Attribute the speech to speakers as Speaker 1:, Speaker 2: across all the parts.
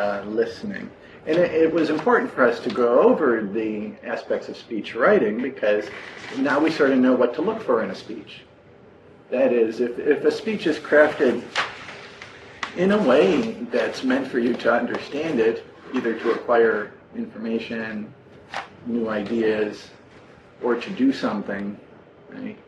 Speaker 1: uh, listening. And it, it, was important for us to go over the aspects of speech writing because now we sort of know what to look for in a speech. That is, if, if a speech is crafted in a way that's meant for you to understand it, either to acquire information, new ideas, or to do something, right?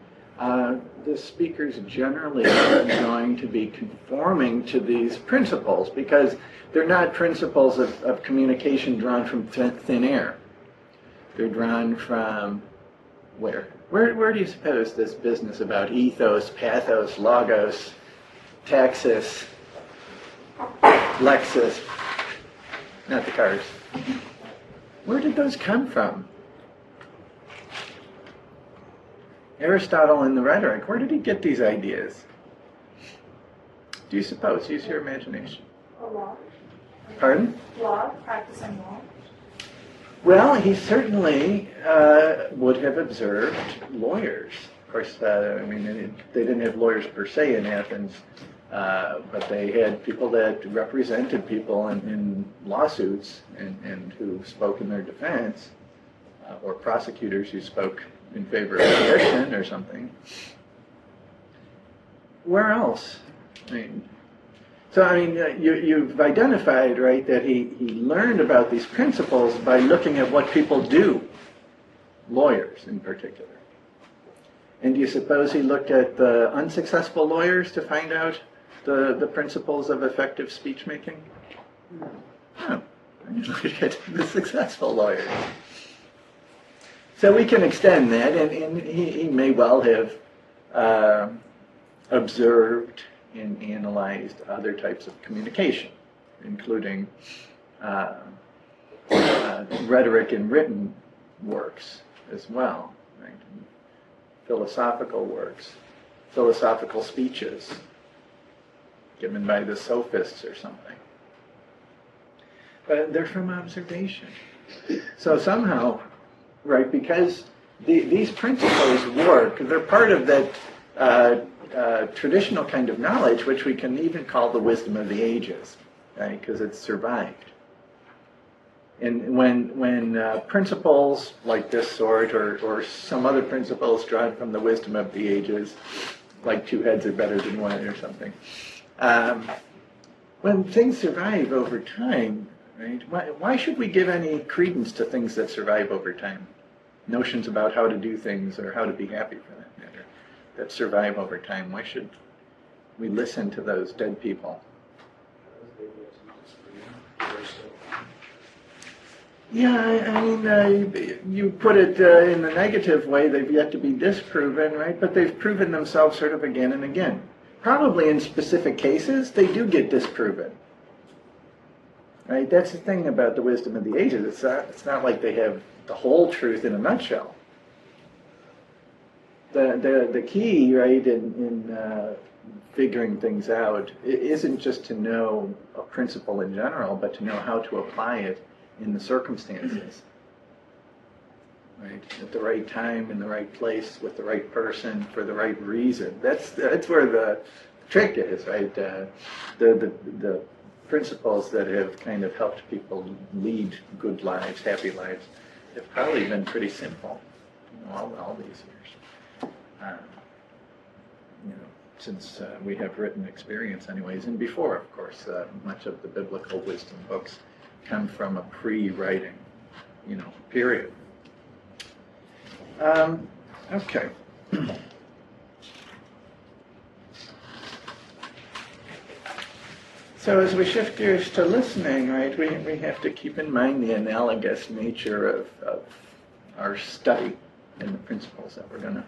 Speaker 1: Uh, the speakers generally are going to be conforming to these principles because they're not principles of, of communication drawn from thin air. They're drawn from where? Where, where do you suppose this business about ethos, pathos, logos, taxis, lexis, not the cars, where did those come from? Aristotle in the rhetoric, where did he get these ideas? Do you suppose? Use your imagination.
Speaker 2: Law.
Speaker 1: Pardon?
Speaker 2: Law, practicing law.
Speaker 1: Well, he certainly uh, would have observed lawyers. Of course, uh, I mean, they didn't have lawyers per se in Athens, uh, but they had people that represented people in, in lawsuits and, and, who spoke in their defense, uh, or prosecutors who spoke in favor of conviction or something. Where else? I mean, so, I mean, uh, you, you've identified, right, that he, he learned about these principles by looking at what people do, lawyers in particular. And do you suppose he looked at the unsuccessful lawyers to find out the, the principles of effective speech making? No. Look at the successful lawyers. So we can extend that, and, and he, he may well have uh, observed and analyzed other types of communication, including uh, uh, rhetoric and written works as well, right? philosophical works, philosophical speeches given by the sophists or something. But they're from observation. So somehow, right, because the, these principles work, they're part of that uh, uh, traditional kind of knowledge, which we can even call the wisdom of the ages, right? Because it's survived. And when when uh, principles like this sort, or or some other principles drawn from the wisdom of the ages, like two heads are better than one, or something, um, when things survive over time, right? Why, why should we give any credence to things that survive over time? Notions about how to do things or how to be happy for that matter that survive over time. Why should we listen to those dead people? Yeah, I, mean, uh, you, you put it uh, in the negative way. They've yet to be disproven, right? But they've proven themselves sort of again and again. Probably in specific cases, they do get disproven. Right? That's the thing about the wisdom of the ages. It's not, it's not like they have the whole truth in a nutshell the, the, the key, right, in, in uh, figuring things out isn't just to know a principle in general, but to know how to apply it in the circumstances. Right, at the right time, in the right place, with the right person, for the right reason. That's that's where the trick is, right? Uh, the, the the principles that have kind of helped people lead good lives, happy lives, have probably been pretty simple you know, all, all these years um, you know, since uh, we have written experience anyways, and before, of course, uh, much of the biblical wisdom books come from a pre-writing, you know, period. Um, okay. So as we shift gears to listening, right, we, we have to keep in mind the analogous nature of, of our study and the principles that we're going to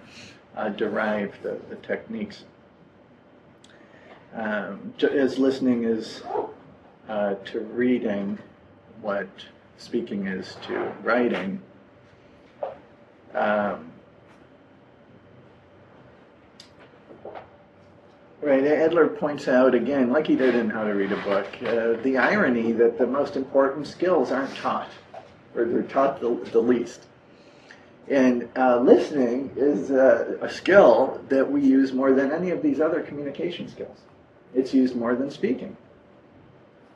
Speaker 1: uh, derive the, the techniques. Um, as listening is uh, to reading what speaking is to writing, um, Right, Adler points out again, like he did in How to Read a Book, uh, the irony that the most important skills aren't taught, or they're taught the, the least. And uh, listening is uh, a skill that we use more than any of these other communication skills. It's used more than speaking.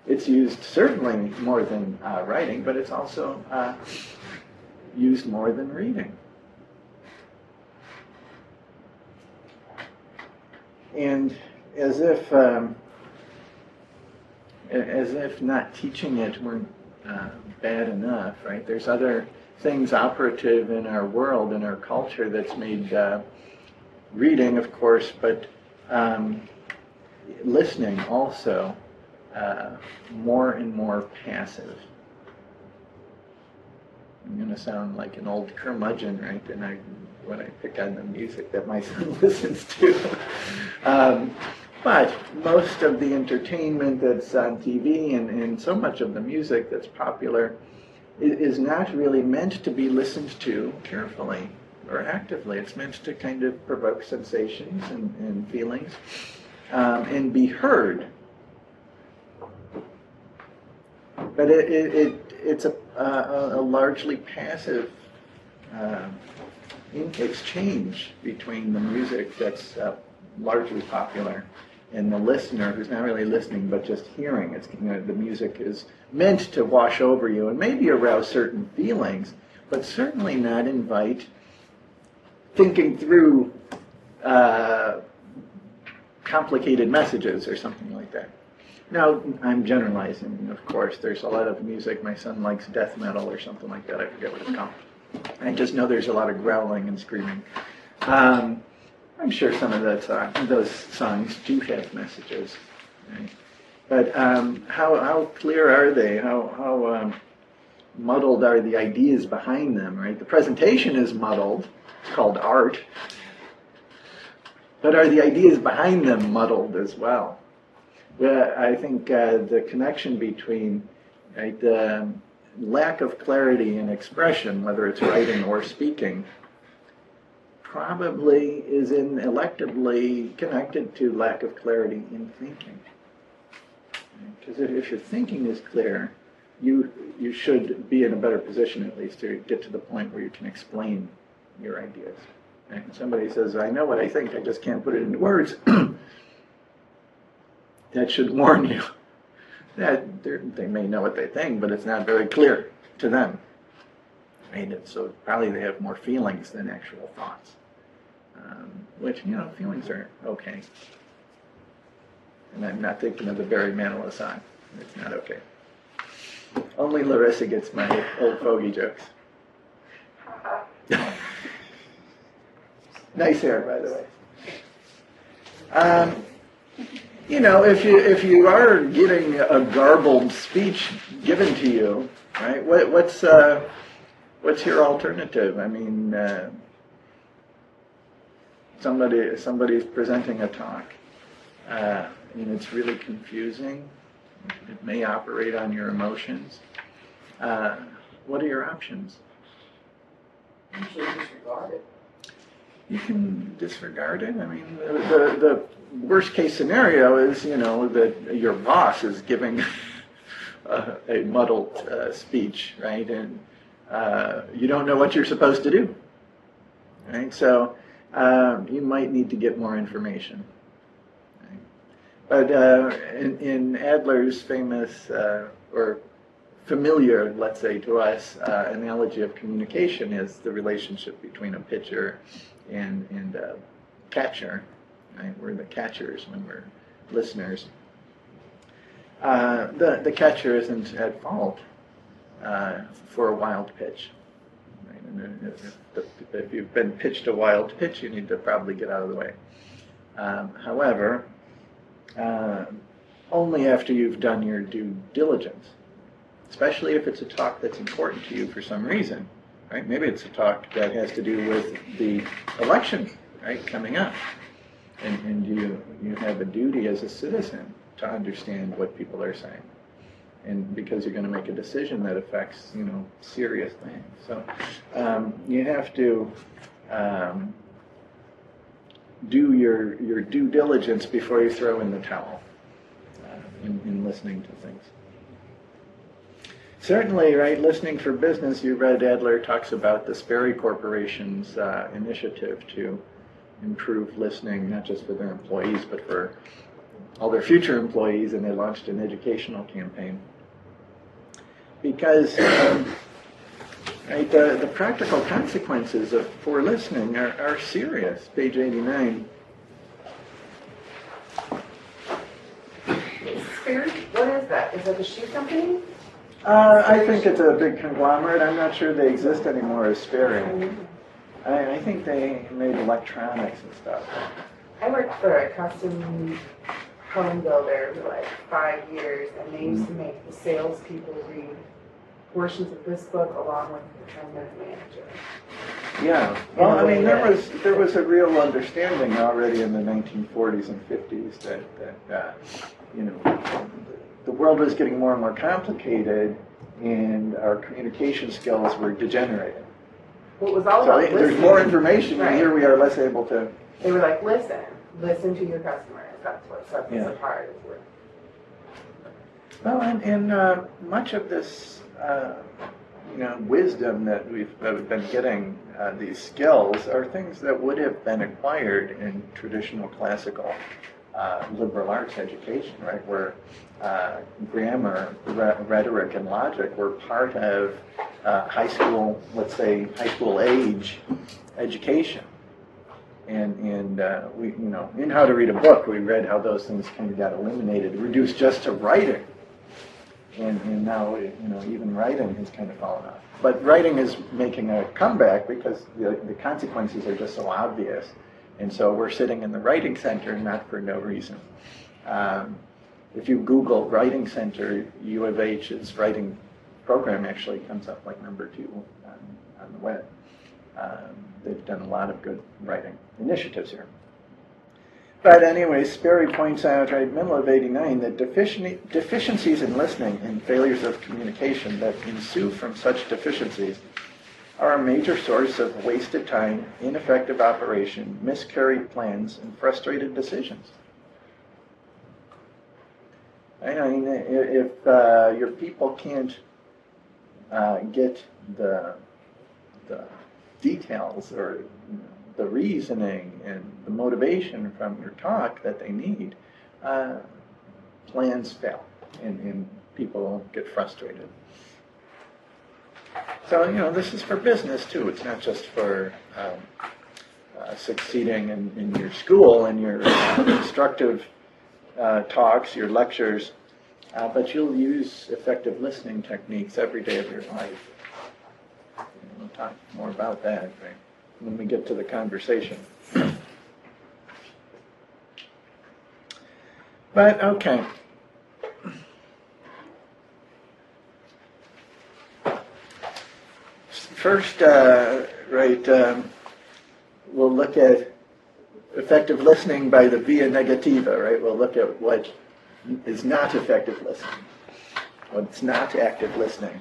Speaker 1: it's used certainly more than uh, writing, but it's also uh, used more than reading. And as if um, as if not teaching it weren't uh, bad enough, right? There's other things operative in our world, in our culture, that's made uh, reading, of course, but um, listening also uh, more and more passive. I'm going to sound like an old curmudgeon, right? And I, when I pick on the music that my son listens to. um, but most of the entertainment that's on TV and, and so much of the music that's popular is not really meant to be listened to carefully or actively. It's meant to kind of provoke sensations and, and feelings um, and be heard. But it, it, it it's a, a, a, largely passive uh, exchange between the music that's uh, largely popular and the listener who's not really listening but just hearing. It's you know, the music is meant to wash over you and maybe arouse certain feelings, but certainly not invite thinking through uh, complicated messages or something like that. Now, I'm generalizing, of course. There's a lot of music. My son likes death metal or something like that. I forget what it's called. I just know there's a lot of growling and screaming. Um, I'm sure some of those, uh, those songs do have messages. Right? But um, how, how clear are they? How, how um, muddled are the ideas behind them, right? The presentation is muddled. It's called art. But are the ideas behind them muddled as well? Well, I think uh, the connection between right, the lack of clarity in expression, whether it's writing or speaking, probably is in electively connected to lack of clarity in thinking. Because if, if your thinking is clear, you you should be in a better position at least to get to the point where you can explain your ideas. And somebody says, "I know what I think, I just can't put it into words." that should warn you that they may know what they think, but it's not very clear to them. Right? So probably they have more feelings than actual thoughts um, which, you know, feelings are okay. And I'm not thinking of the Barry Manilow song. It's not okay. Only Larissa gets my old fogey jokes. nice hair, by the way. Um, you know, if you if you are getting a garbled speech given to you, right? What, what's uh, what's your alternative? I mean, uh, somebody somebody's presenting a talk, uh, and it's really confusing. It may operate on your emotions. Uh, what are your options?
Speaker 2: Usually disregard it.
Speaker 1: You can disregard it. I mean, the, the, the worst case scenario is, you know, that your boss is giving a, a muddled uh, speech, right? And uh, you don't know what you're supposed to do, right? So um, you might need to get more information. But uh, in, in, Adler's famous uh, or familiar, let's say to us, uh, analogy of communication is the relationship between a pitcher and, and a catcher. Right? We're the catchers when we're listeners. Uh, the, the catcher isn't at fault uh, for a wild pitch. If, if you've been pitched a wild pitch, you need to probably get out of the way. Um, however, uh, only after you've done your due diligence, especially if it's a talk that's important to you for some reason, right? Maybe it's a talk that has to do with the election, right, coming up. And, and you, you have a duty as a citizen to understand what people are saying and because you're going to make a decision that affects you know serious things. So um, you have to um, do your your due diligence before you throw in the towel uh, in, in listening to things. Certainly, right, listening for business, you read Adler talks about the Sperry Corporation's uh, initiative to improve listening, not just for their employees, but for all their future employees, and they launched an educational campaign because um, right, the, the practical consequences of poor listening are, are serious. Page 89.
Speaker 2: Spirit, what is that? Is that a shoe company?
Speaker 1: Uh, I think it's a big conglomerate. I'm not sure they exist anymore as Sperry. I, I think they made electronics and stuff.
Speaker 2: I worked for a custom home builder for like five years, and they used to make the salespeople read portions of this book along with the tournament manager.
Speaker 1: Yeah. Well, I mean, there was there was a real understanding already in the 1940s and 50s that that uh, you know the world was getting more and more complicated, and our communication skills were degenerating.
Speaker 2: Well, it was all
Speaker 1: So
Speaker 2: about
Speaker 1: there's
Speaker 2: listening.
Speaker 1: more information, and here we are less able to.
Speaker 2: They were like, listen, listen to your customers. That's what sets
Speaker 1: Yeah.
Speaker 2: us apart. Is we're
Speaker 1: Well, and, and uh, much of this, uh, you know, wisdom that we've, that we've been getting, uh, these skills, are things that would have been acquired in traditional classical uh, liberal arts education, right? Where uh, grammar, re- rhetoric, and logic were part of uh, high school, let's say, high school age education. And, and uh, we, you know, in How to Read a Book, we read how those things kind of got eliminated, reduced just to writing. And, and now, you know, even writing has kind of fallen off. But writing is making a comeback because the, the consequences are just so obvious. And so we're sitting in the writing center, not for no reason. Um, if you Google writing center, U of H's writing program actually comes up like number two on, on the web. Um, they've done a lot of good writing initiatives here. But anyway, Sperry points out, right, middle of 89, that defici- deficiencies in listening and failures of communication that ensue from such deficiencies are a major source of wasted time, ineffective operation, miscarried plans, and frustrated decisions. I mean, if uh, your people can't uh, get the, the details or the reasoning and the motivation from your talk that they need, uh, plans fail and, and people get frustrated. So, you know, this is for business too. It's not just for um, uh, succeeding in, in your school and your instructive uh, talks, your lectures, uh, but you'll use effective listening techniques every day of your life. We'll talk more about that right, when we get to the conversation. But, okay. First, uh, right, um, we'll look at effective listening by the via negativa, right? We'll look at what is not effective listening, what's not active listening.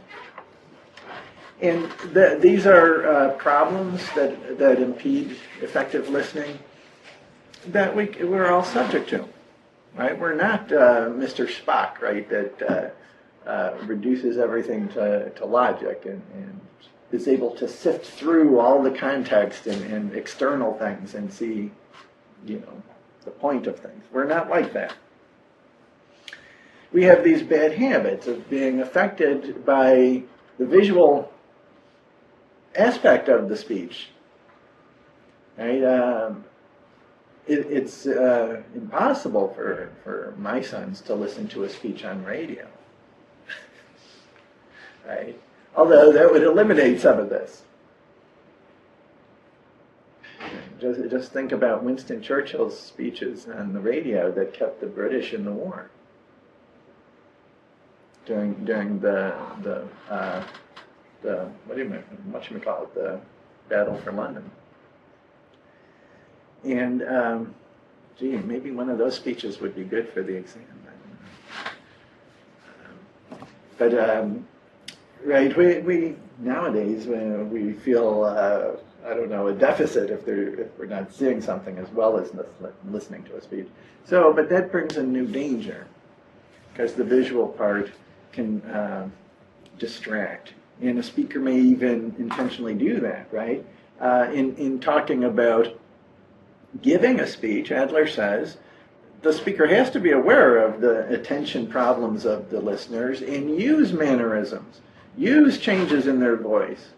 Speaker 1: And the, these are uh, problems that, that impede effective listening that we, we're all subject to, right? We're not uh, Mr. Spock, right, that uh, uh, reduces everything to, to logic and, and is able to sift through all the context and, and external things and see, you know, the point of things. We're not like that. We have these bad habits of being affected by the visual aspect of the speech. Right? Um, it, it's uh, impossible for, for my sons to listen to a speech on radio. right? Although that would eliminate some of this. Just, just think about Winston Churchill's speeches on the radio that kept the British in the war during during the the uh, the what do you what you call it the battle for London. And um, gee, maybe one of those speeches would be good for the exam. Um, but um, right, we, we nowadays when we feel uh, I don't know a deficit if if we're not seeing something as well as listening to a speech. So, but that brings a new danger because the visual part can uh, distract, and a speaker may even intentionally do that. Right? Uh, in in talking about giving a speech, Adler says the speaker has to be aware of the attention problems of the listeners and use mannerisms, use changes in their voice.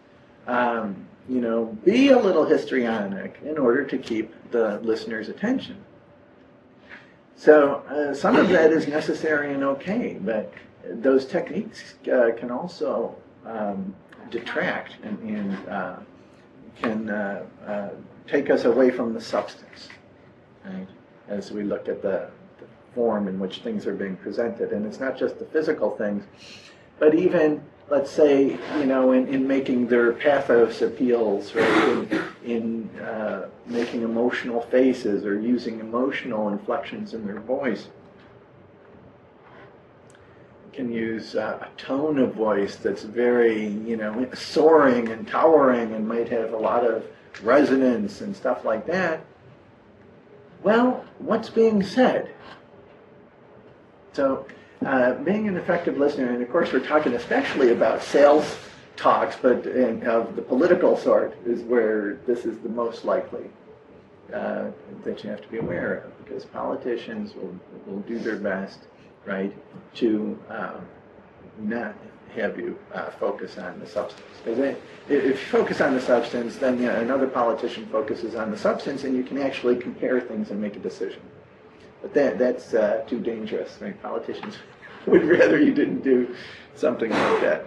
Speaker 1: Um, you know, be a little histrionic in order to keep the listener's attention. So uh, some of that is necessary and okay, but those techniques uh, can also um, detract and, and uh, can uh, uh, take us away from the substance, right? As we look at the, the form in which things are being presented, and it's not just the physical things, but even let's say, you know, in, in making their pathos appeals, right, in, in uh, making emotional faces or using emotional inflections in their voice. Can use uh, a tone of voice that's very, you know, soaring and towering and might have a lot of resonance and stuff like that. Well, what's being said? So, uh, being an effective listener, and of course we're talking especially about sales talks, but in, of the political sort is where this is the most likely uh, that you have to be aware of, because politicians will, will do their best, right, to um, not have you uh, focus on the substance. Because if you focus on the substance, then you know, another politician focuses on the substance, and you can actually compare things and make a decision. But that, that's uh, too dangerous. Right? Politicians would rather you didn't do something like that.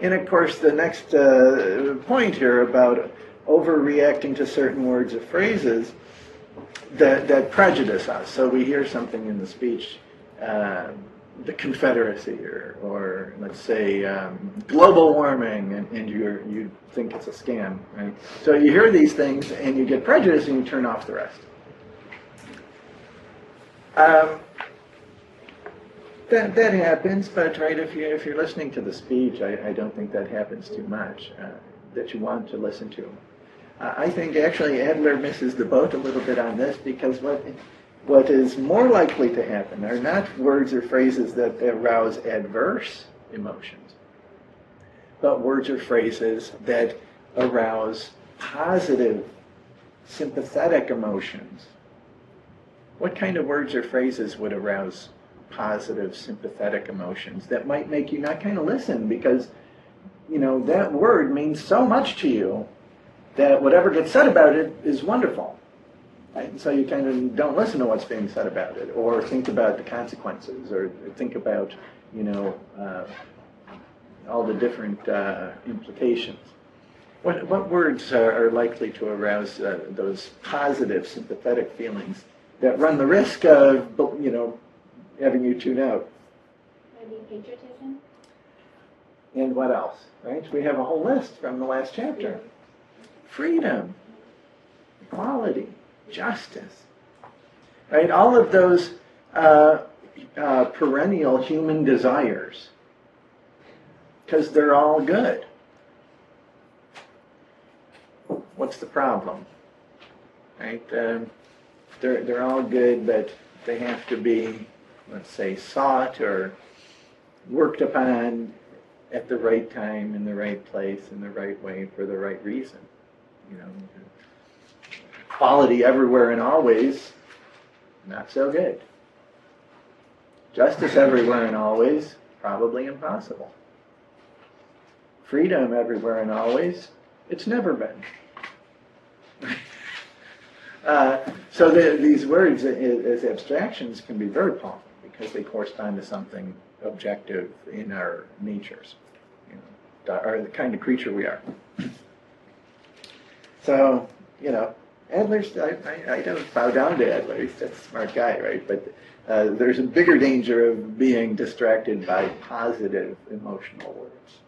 Speaker 1: And of course, the next uh, point here about overreacting to certain words or phrases that, that prejudice us. So we hear something in the speech, uh, the Confederacy, or, or let's say um, global warming, and, and you you think it's a scam, right? So you hear these things and you get prejudiced and you turn off the rest. Um, that, that happens, but right, if, you, if you're listening to the speech, I, I don't think that happens too much, uh, that you want to listen to. Uh, I think actually Adler misses the boat a little bit on this because what, what is more likely to happen are not words or phrases that arouse adverse emotions, but words or phrases that arouse positive, sympathetic emotions. What kind of words or phrases would arouse positive, sympathetic emotions that might make you not kind of listen because, you know, that word means so much to you that whatever gets said about it is wonderful. Right? And so you kind of don't listen to what's being said about it or think about the consequences or think about, you know, uh, all the different uh, implications. What, what words are, are likely to arouse uh, those positive, sympathetic feelings that run the risk of, you know, having you tune out.
Speaker 3: Maybe patriotism?
Speaker 1: And what else? Right? We have a whole list from the last chapter. Freedom, equality, justice. Right? All of those uh, uh, perennial human desires. Because they're all good. What's the problem? Right? Um, they're, they're all good, but they have to be let's say, sought or worked upon at the right time, in the right place, in the right way, for the right reason. You know, quality everywhere and always, not so good. Justice everywhere and always, probably impossible. Freedom everywhere and always, it's never been. Uh, so the, these words as abstractions can be very powerful because they correspond to something objective in our natures, you know, or the kind of creature we are. So, you know, Adler's, I, I, I don't bow down to Adler, he's a smart guy, right? But uh, there's a bigger danger of being distracted by positive emotional words.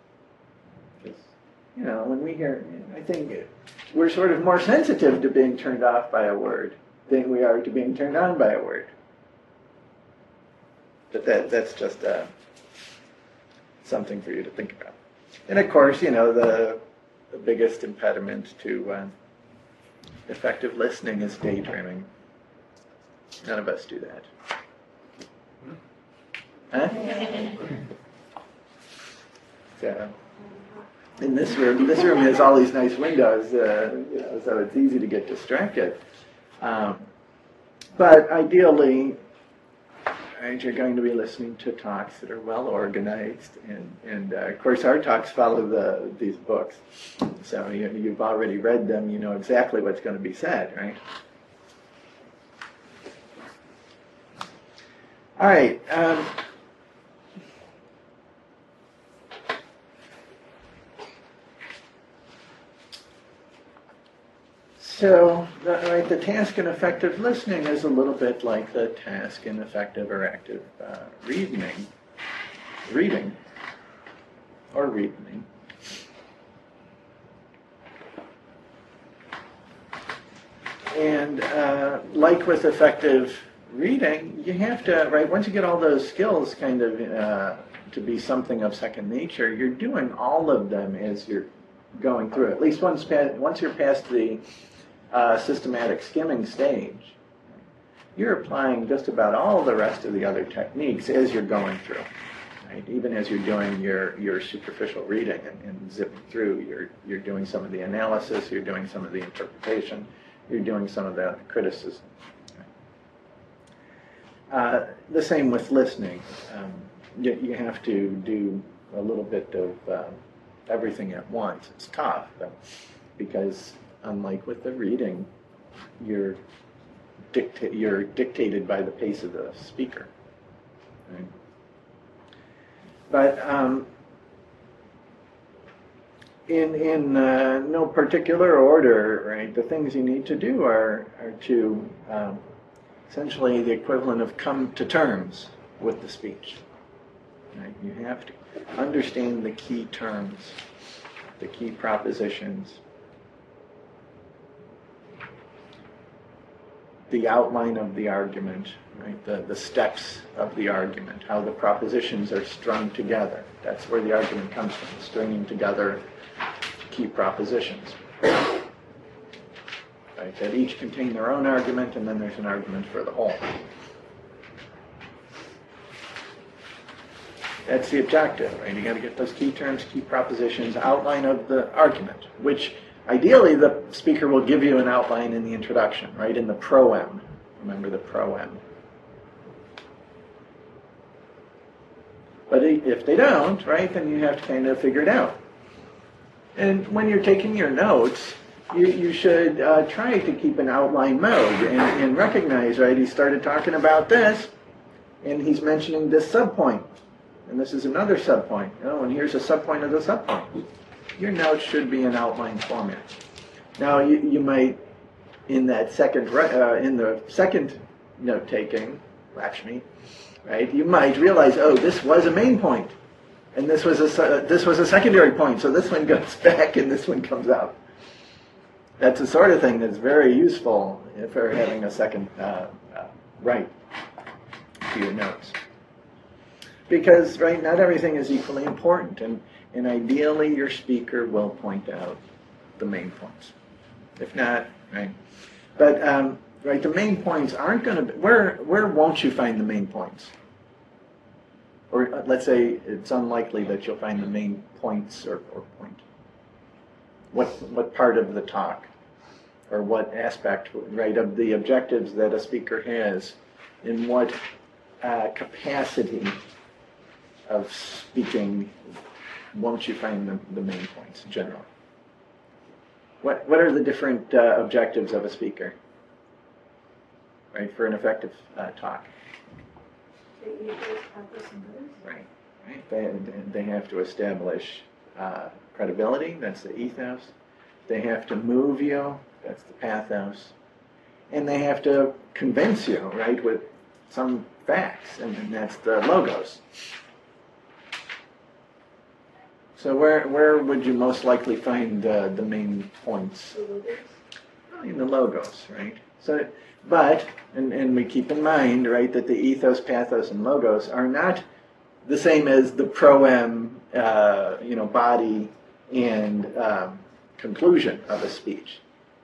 Speaker 1: You know, when we hear, I think we're sort of more sensitive to being turned off by a word than we are to being turned on by a word. But that, that's just uh, something for you to think about. And of course, you know, the, the biggest impediment to uh, effective listening is daydreaming. None of us do that. Huh? So, in this room, this room has all these nice windows, uh, you know, so it's easy to get distracted. Um, but ideally, right, you're going to be listening to talks that are well organized, and, and uh, of course, our talks follow the, these books. So you, you've already read them, you know exactly what's going to be said, right? All right. Um, So, the, right, the task in effective listening is a little bit like the task in effective or active uh, reading, reading, or reading. And uh, like with effective reading, you have to, right, once you get all those skills kind of uh, to be something of second nature, you're doing all of them as you're going through. At least once, pa- once you're past the uh, systematic skimming stage, you're applying just about all the rest of the other techniques as you're going through. Right? Even as you're doing your, your superficial reading and, and zipping through, you're, you're doing some of the analysis, you're doing some of the interpretation, you're doing some of the criticism. Uh, the same with listening. Um, you, you have to do a little bit of uh, everything at once. It's tough because unlike with the reading, you're dicta- you're dictated by the pace of the speaker. Right? But um, in in uh, no particular order, right? The things you need to do are are to um, essentially the equivalent of come to terms with the speech. Right? You have to understand the key terms, the key propositions, the outline of the argument, right? The, the steps of the argument, how the propositions are strung together. That's where the argument comes from, stringing together key propositions. Right? That each contain their own argument, and then there's an argument for the whole. That's the objective, right? You got to get those key terms, key propositions, outline of the argument, which Ideally, the speaker will give you an outline in the introduction, right, in the proem. Remember the proem. But if they don't, right, then you have to kind of figure it out. And when you're taking your notes, you, you should uh, try to keep an outline mode and, and recognize, right, he started talking about this, and he's mentioning this subpoint. And this is another subpoint. Oh, and here's a subpoint of the subpoint your notes should be in outline format. Now, you, you might, in that second, uh, in the second note taking, Lakshmi, right, you might realize, oh, this was a main point, and this was a, uh, this was a secondary point, so this one goes back and this one comes out. That's the sort of thing that's very useful if you're having a second uh, uh, write to your notes. Because, right, not everything is equally important, and and ideally your speaker will point out the main points. If not, right? But um, right, the main points aren't going to be where. Where won't you find the main points? Or uh, let's say it's unlikely that you'll find the main points or, or point. What what part of the talk, or what aspect, right, of the objectives that a speaker has, in what uh, capacity of speaking won't you find the, the main points generally? What, what are the different uh, objectives of a speaker, right, for an effective uh, talk? Right, right. They, they have to establish uh, credibility, that's the ethos. They have to move you, that's the pathos. And they have to convince you, right, with some facts, and, and that's the logos. So where, where would you most likely find uh, the main points? In the logos, right? So, but, and, and we keep in mind, right, that the ethos, pathos, and logos are not the same as the proem, uh, you know, body and um, conclusion of a speech,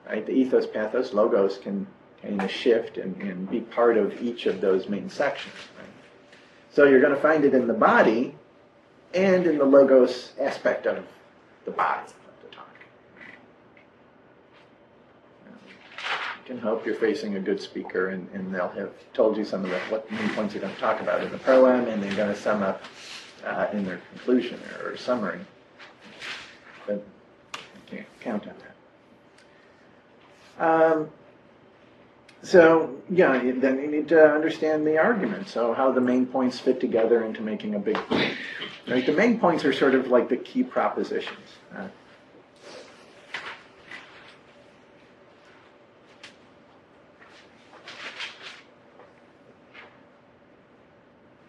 Speaker 1: right? The ethos, pathos, logos can kind of shift and, and be part of each of those main sections, right? So you're going to find it in the body, and in the logos aspect of the body of the talk. You can hope you're facing a good speaker and, and they'll have told you some of the, what main points they're going to talk about in the proem and they're going to sum up uh, in their conclusion or, or summary. But you can't count on that. Um, so, yeah, then you need to understand the argument. So, how the main points fit together into making a big point. Right? The main points are sort of like the key propositions. Uh,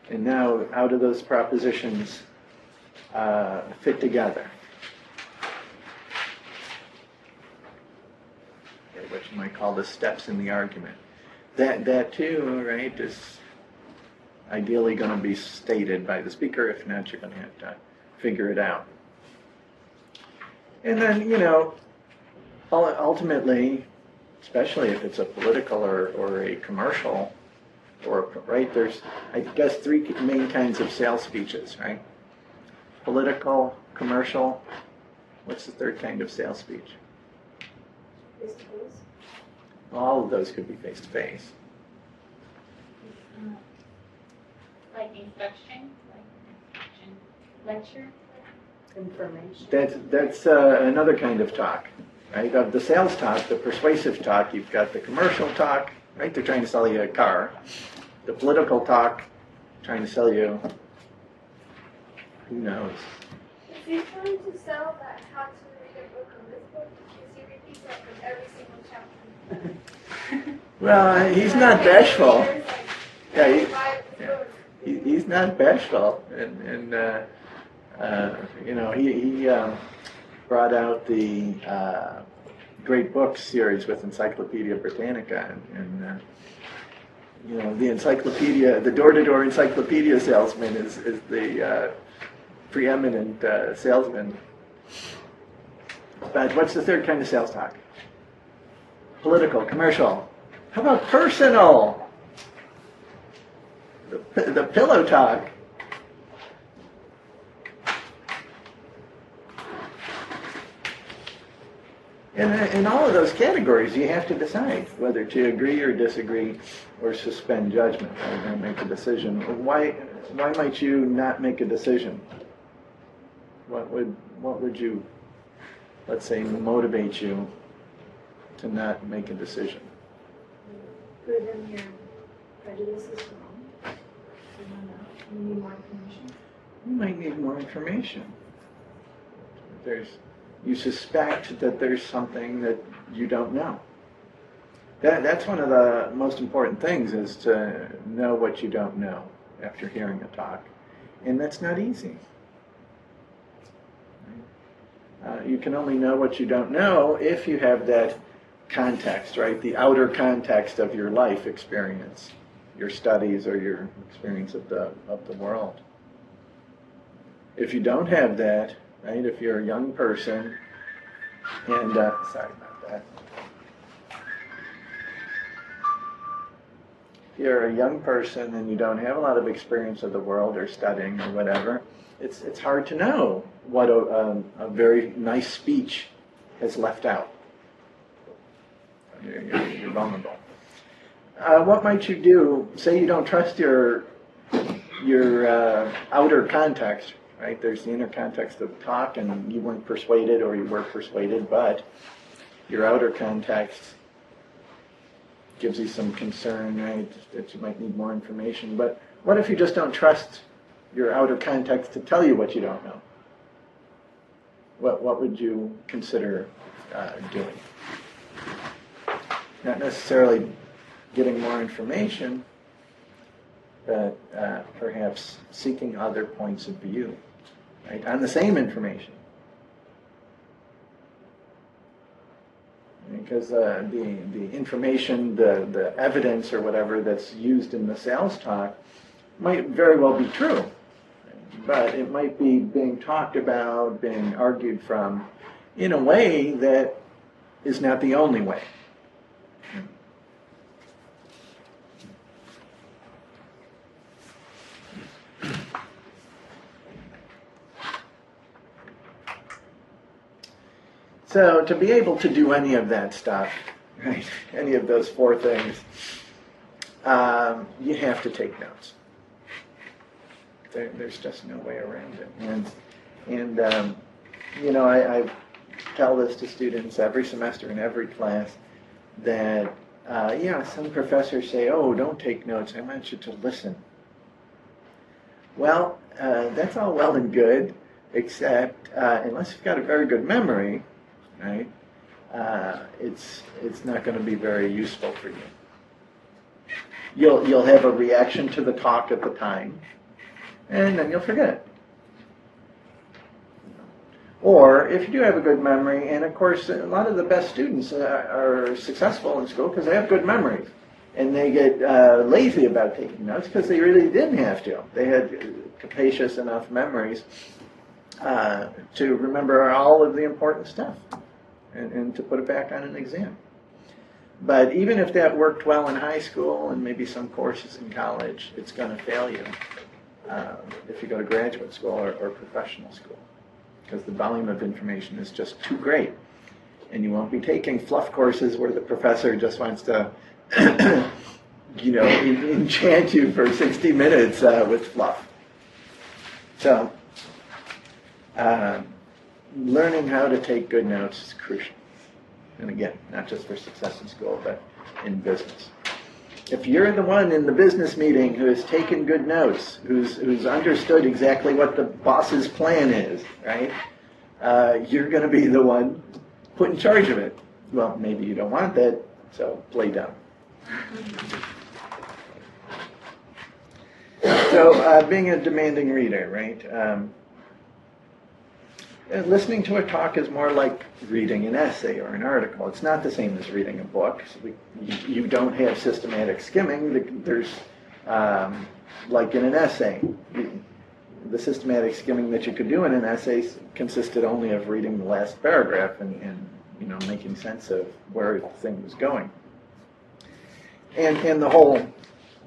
Speaker 1: and now, how do those propositions uh, fit together? Okay, what you might call the steps in the argument. That, that too, right, is ideally going to be stated by the speaker. If not, you're going to have to figure it out. And then, you know, ultimately, especially if it's a political or, or a commercial, or, right, there's, I guess, three main kinds of sales speeches, right? Political, commercial, what's the third kind of sales speech?
Speaker 3: Face.
Speaker 1: All of those could be face to face.
Speaker 3: Like instruction, like instruction, lecture.
Speaker 2: Information.
Speaker 1: That's, that's uh, another kind of talk, right? Of the sales talk, the persuasive talk, you've got the commercial talk, right? They're trying to sell you a car. The political talk, trying to sell you, who knows?
Speaker 4: Is he trying to sell that how to read a book on this book? Because he repeats that in every single chapter.
Speaker 1: Well, he's not bashful. Yeah, he. He, he's not bashful, and, and uh, uh, you know, he, he um, brought out the uh, great books series with Encyclopedia Britannica, and, and uh, you know, the encyclopedia, the door-to-door encyclopedia salesman is, is the uh, preeminent uh, salesman. But what's the third kind of sales talk? Political, commercial. How about personal? The, the pillow talk. In, in all of those categories, you have to decide whether to agree or disagree or suspend judgment not make a decision. Why, why might you not make a decision? What would, what would you, let's say, motivate you to not make a decision?
Speaker 5: Your prejudice is wrong. You don't know. You need more information.
Speaker 1: You might need more information. There's, you suspect that there's something that you don't know. That, that's one of the most important things is to know what you don't know after hearing a talk. And that's not easy. Uh, you can only know what you don't know if you have that context, right? The outer context of your life experience, your studies or your experience of the, of the world. If you don't have that, right, if you're a young person, and, uh, sorry about that. If you're a young person and you don't have a lot of experience of the world or studying or whatever, it's, it's hard to know what a, um, a very nice speech has left out. You're, you're, vulnerable. Uh, what might you do? Say you don't trust your your uh, outer context, right? There's the inner context of talk, and you weren't persuaded or you were persuaded, but your outer context gives you some concern, right? That you might need more information. But what if you just don't trust your outer context to tell you what you don't know? What what would you consider uh, doing? Not necessarily getting more information, but uh, perhaps seeking other points of view, right, on the same information. Because uh, the, the information, the, the evidence or whatever that's used in the sales talk might very well be true, but it might be being talked about, being argued from in a way that is not the only way. So to be able to do any of that stuff, right? Any of those four things, um, you have to take notes. There, there's just no way around it. And, and um, you know, I, I tell this to students every semester in every class that, uh, yeah, some professors say, oh, don't take notes. I want you to listen. Well, uh, that's all well and good, except uh, unless you've got a very good memory, right? Uh, it's it's not going to be very useful for you. You'll you'll have a reaction to the talk at the time, and then you'll forget it. Or if you do have a good memory, and of course a lot of the best students uh, are successful in school because they have good memories, and they get uh, lazy about taking notes because they really didn't have to. They had capacious enough memories uh, to remember all of the important stuff and, and to put it back on an exam. But even if that worked well in high school and maybe some courses in college, it's going to fail you uh, if you go to graduate school or, or professional school because the volume of information is just too great. And you won't be taking fluff courses where the professor just wants to, you know, en- enchant you for 60 minutes uh, with fluff. So, uh, learning how to take good notes is crucial. And again, not just for success in school, but in business. If you're the one in the business meeting who has taken good notes, who's, who's understood exactly what the boss's plan is, right? Uh, you're going to be the one put in charge of it. Well, maybe you don't want that, so play dumb. So, uh, being a demanding reader, right? Um, uh, listening to a talk is more like reading an essay or an article. It's not the same as reading a book. So we, you, you don't have systematic skimming. There's, um, like in an essay, the systematic skimming that you could do in an essay consisted only of reading the last paragraph and, and you know making sense of where the thing was going. And and the whole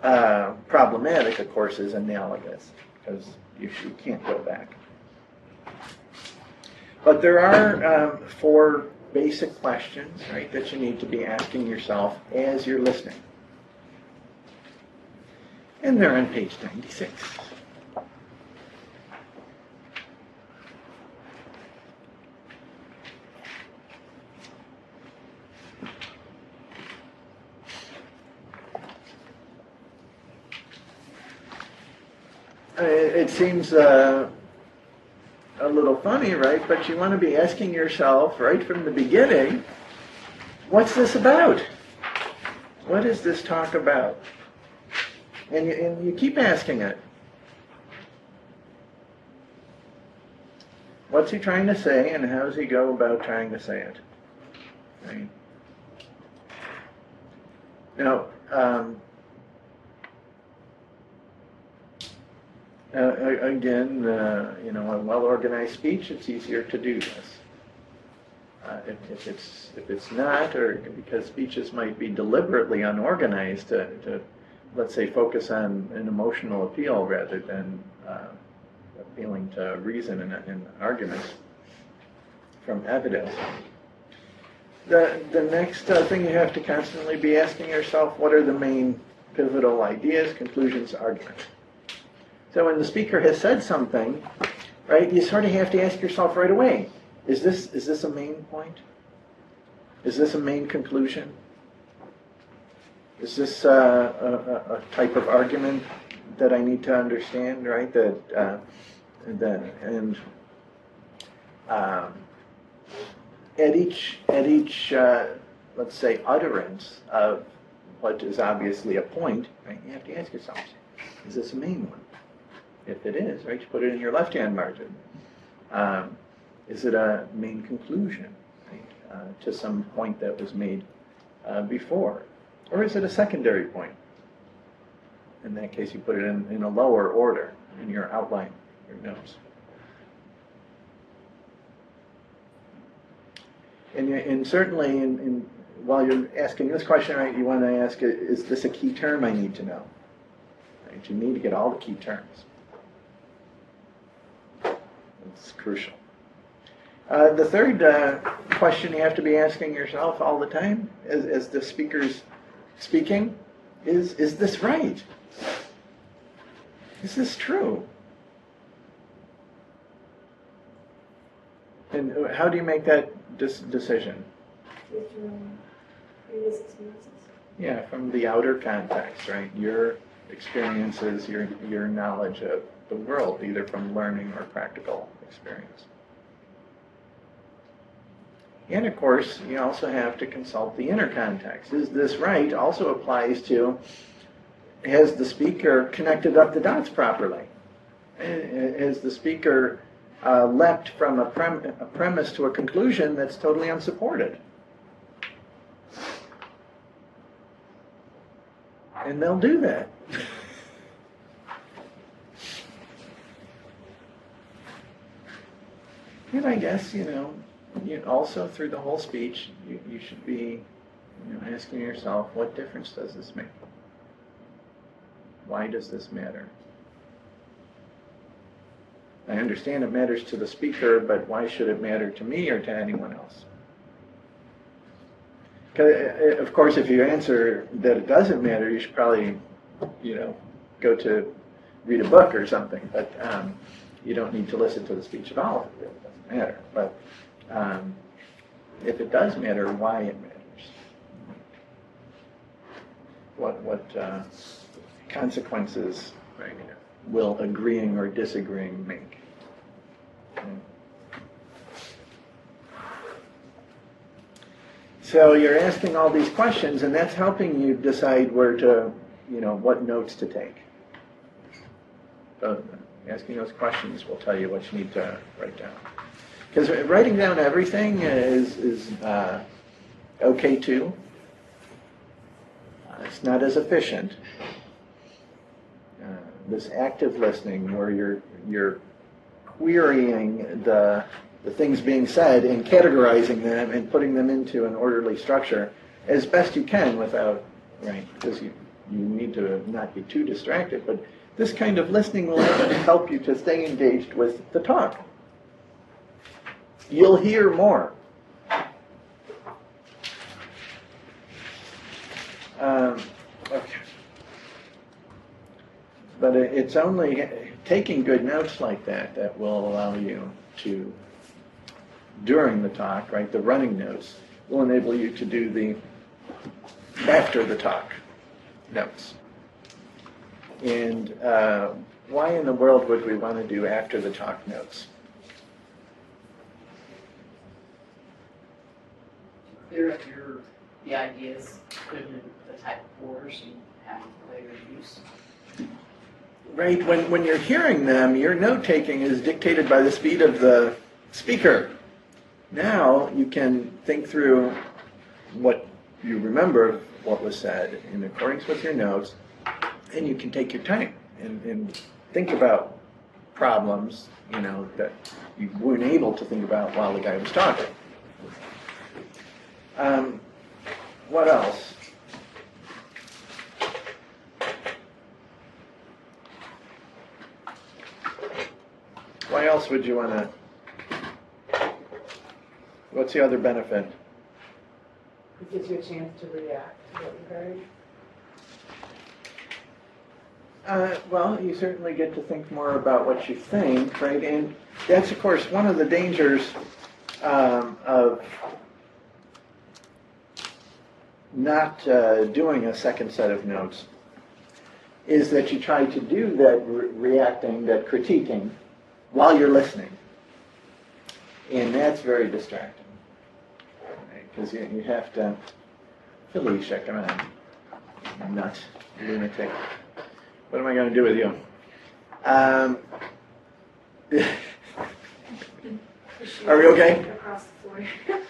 Speaker 1: uh, problematic, of course, is analogous because you, you can't go back. But there are um, four basic questions, right, that you need to be asking yourself as you're listening. And they're on page 96. Uh, It seems uh, funny, right? But you want to be asking yourself right from the beginning, what's this about? What is this talk about? And you, and you keep asking it. What's he trying to say, and how does he go about trying to say it? Right? Now, um, Uh, again, uh, you know, a well-organized speech, it's easier to do this. Uh, if, if it's if it's not, or because speeches might be deliberately unorganized to, to let's say, focus on an emotional appeal rather than uh, appealing to reason and, and arguments from evidence. The the next uh, thing you have to constantly be asking yourself: What are the main pivotal ideas, conclusions, arguments? So when the speaker has said something, right, you sort of have to ask yourself right away, is this is this a main point? Is this a main conclusion? Is this uh, a, a, type of argument that I need to understand, right? That uh, that and um, at each at each uh, let's say utterance of what is obviously a point, right? You have to ask yourself, is this a main one? If it is, right, you put it in your left-hand margin. Um, is it a main conclusion right, uh, to some point that was made uh, before? Or is it a secondary point? In that case, you put it in, in a lower order in your outline, your notes. And, and certainly, in, in, while you're asking this question, right, you want to ask, is this a key term I need to know? Right, you need to get all the key terms. It's crucial. Uh, the third uh, question you have to be asking yourself all the time as, as the speaker's speaking is is this right? Is this true? And how do you make that dis- decision?
Speaker 5: With your own previous experiences.
Speaker 1: Yeah, from the outer context, right? Your experiences, your your knowledge of the world, either from learning or practical experience. And of course, you also have to consult the inner context. Is this right? Also applies to has the speaker connected up the dots properly? Eh, Has the speaker uh, leapt from a, prem- a premise to a conclusion that's totally unsupported? And they'll do that. and I guess, you know, you also through the whole speech, you, you should be you know, asking yourself, what difference does this make? Why does this matter? I understand it matters to the speaker, but why should it matter to me or to anyone else? 'Cause, uh, of course, if you answer that it doesn't matter, you should probably, you know, go to read a book or something. But um, you don't need to listen to the speech at all matter. But um, if it does matter, why it matters? What what uh, consequences will agreeing or disagreeing make? So you're asking all these questions, and that's helping you decide where to, you know, what notes to take. So asking those questions will tell you what you need to write down. Because writing down everything is is uh, okay too. Uh, it's not as efficient. Uh, this active listening, where you're you're querying the the things being said and categorizing them and putting them into an orderly structure as best you can without right because you you need to not be too distracted but this kind of listening will help you to stay engaged with the talk you'll hear more um, okay but it's only taking good notes like that that will allow you to during the talk, right, the running notes will enable you to do the after the talk notes. And uh, why in the world would we want to do after the talk notes?
Speaker 6: Clear up your, the ideas, put them in the type of orders you have later use.
Speaker 1: Right, when, when you're hearing them, your note taking is dictated by the speed of the speaker. Now you can think through what you remember what was said in accordance with your notes, and you can take your time and, and think about problems, you know, that you weren't able to think about while the guy was talking. Um, what else? Why else would you want to? What's the other benefit?
Speaker 2: It gives you a chance to react to what you heard.
Speaker 1: Uh, well, you certainly get to think more about what you think, right? And that's, of course, one of the dangers um, of not uh, doing a second set of notes is that you try to do that re- reacting, that critiquing, while you're listening. And that's very distracting. Because you, you have to, Felicia, come on, nut, lunatic. What am I going to do with you? Um, Are we okay?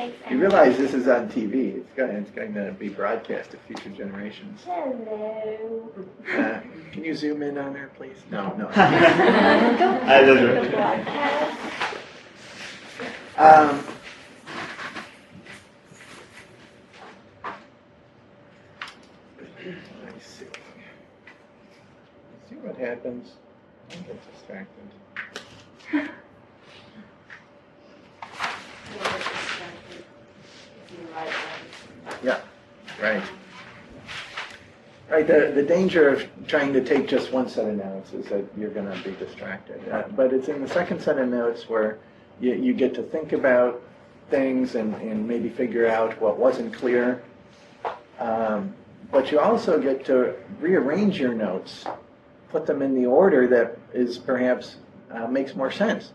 Speaker 5: Across the floor.
Speaker 3: Thanks,
Speaker 1: you realize this is on TV. It's going, it's going to be broadcast to future generations.
Speaker 3: Hello.
Speaker 1: Uh, can you zoom in on her, please? No, no.
Speaker 3: I
Speaker 1: don't
Speaker 3: know.
Speaker 1: Um, I see. See what happens. I get distracted. Right. Right. The, the danger of trying to take just one set of notes is that you're going to be distracted. Uh, but it's in the second set of notes where you, you get to think about things and, and maybe figure out what wasn't clear. Um, but you also get to rearrange your notes, put them in the order that is perhaps uh, makes more sense.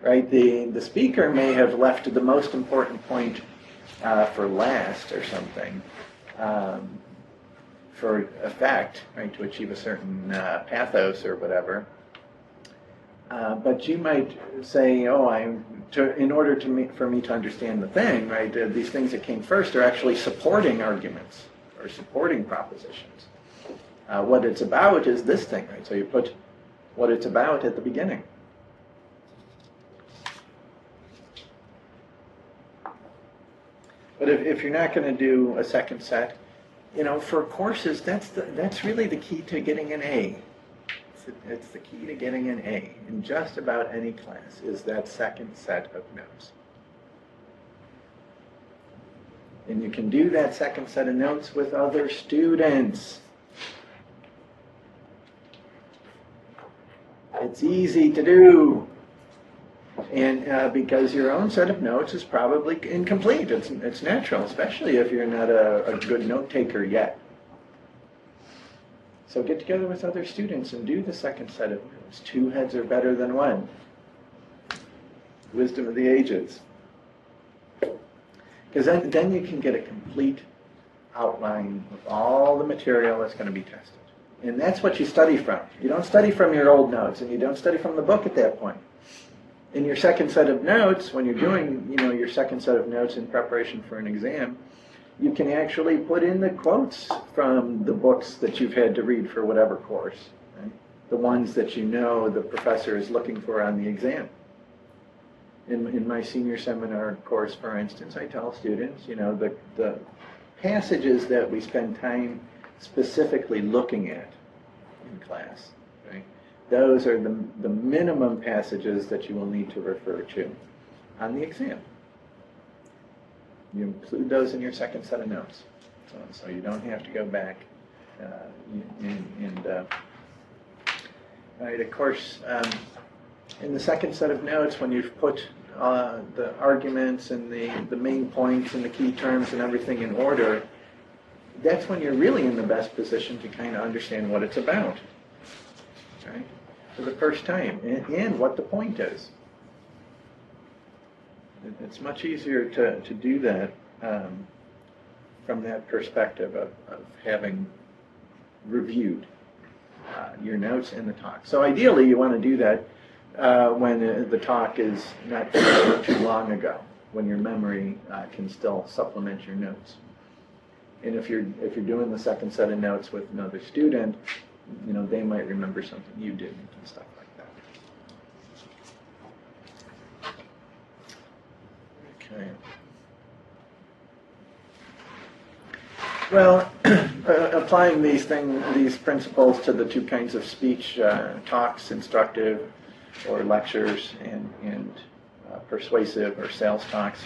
Speaker 1: Right. The the speaker may have left the most important point uh, for last or something um, for effect, right, to achieve a certain uh, pathos or whatever. Uh, but you might say, "Oh, I'm to, in order to me, for me to understand the thing, right? uh, these things that came first are actually supporting arguments or supporting propositions. Uh, what it's about is this thing, right? So you put what it's about at the beginning." But if, if you're not going to do a second set, you know, for courses, that's the, that's really the key to getting an A. It's, the- it's the key to getting an A in just about any class is that second set of notes. And you can do that second set of notes with other students. It's easy to do. And uh, because your own set of notes is probably incomplete, it's, it's natural, especially if you're not a, a good note taker yet. So get together with other students and do the second set of notes. Two heads are better than one. Wisdom of the ages. Because then, then you can get a complete outline of all the material that's going to be tested. And that's what you study from. You don't study from your old notes, and you don't study from the book at that point in your second set of notes, when you're doing, you know, your second set of notes in preparation for an exam, you can actually put in the quotes from the books that you've had to read for whatever course, right? the ones that you know the professor is looking for on the exam. In, in my senior seminar course, for instance, I tell students, you know, the, the passages that we spend time specifically looking at in class? Those are the, the minimum passages that you will need to refer to on the exam. You include those in your second set of notes, so, so you don't have to go back uh, and, and uh, right. Of course, um, in the second set of notes, when you've put uh, the arguments and the, the main points and the key terms and everything in order, that's when you're really in the best position to kind of understand what it's about, right? For the first time, and, and what the point is. It's much easier to, to do that um, from that perspective of, of having reviewed uh, your notes and the talk. So ideally, you want to do that uh, when the talk is not too, too long ago, when your memory uh, can still supplement your notes. And if you're if you're doing the second set of notes with another student, you know they might remember something you didn't and stuff like that. Okay. Well, uh, applying these thing, these principles to the two kinds of speech uh, talks, instructive or lectures, and, and uh, persuasive or sales talks.